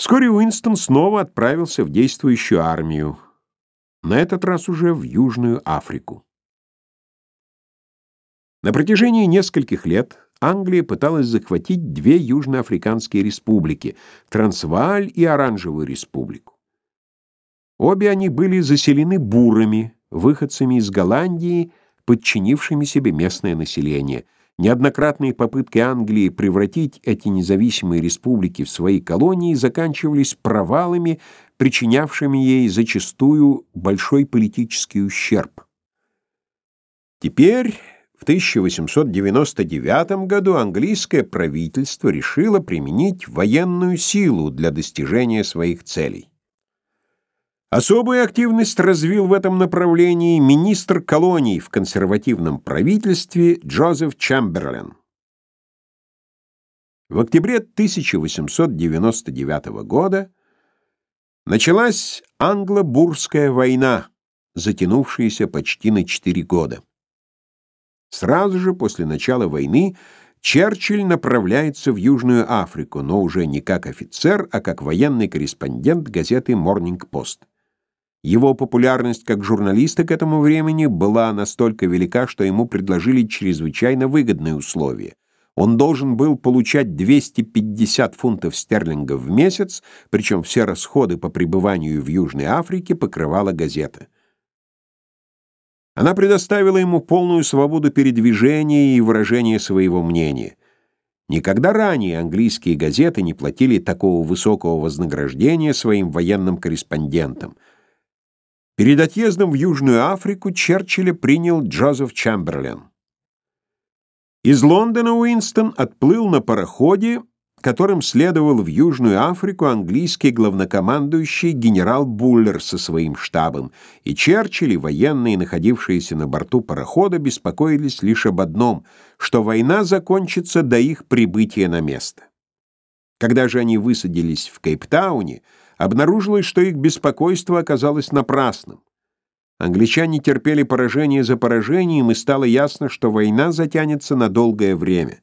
Вскоре Уинстон снова отправился в действующую армию, на этот раз уже в Южную Африку. На протяжении нескольких лет Англия пыталась захватить две южноафриканские республики — Трансвааль и Оранжевую республику. Обе они были заселены бурами, выходцами из Голландии, подчинившими себе местное население — Неоднократные попытки Англии превратить эти независимые республики в свои колонии заканчивались провалами, причинявшими ей зачастую большой политический ущерб. Теперь, в 1899 году, английское правительство решило применить военную силу для достижения своих целей. Особую активность развил в этом направлении министр колоний в консервативном правительстве Джозеф Чемберлен. В октябре 1899 года началась англо-бурская война, затянувшаяся почти на четыре года. Сразу же после начала войны Черчилль направляется в Южную Африку, но уже не как офицер, а как военный корреспондент газеты Morning Post. Его популярность как журналиста к этому времени была настолько велика, что ему предложили чрезвычайно выгодные условия. Он должен был получать 250 фунтов стерлингов в месяц, причем все расходы по пребыванию в Южной Африке покрывала газета. Она предоставила ему полную свободу передвижения и выражения своего мнения. Никогда ранее английские газеты не платили такого высокого вознаграждения своим военным корреспондентам — Перед отъездом в Южную Африку Черчилля принял Джозеф Чемберлен. Из Лондона Уинстон отплыл на пароходе, которым следовал в Южную Африку английский главнокомандующий генерал Буллер со своим штабом, и Черчилль и военные, находившиеся на борту парохода, беспокоились лишь об одном, что война закончится до их прибытия на место. Когда же они высадились в Кейптауне, обнаружилось, что их беспокойство оказалось напрасным. Англичане терпели поражение за поражением, и стало ясно, что война затянется на долгое время.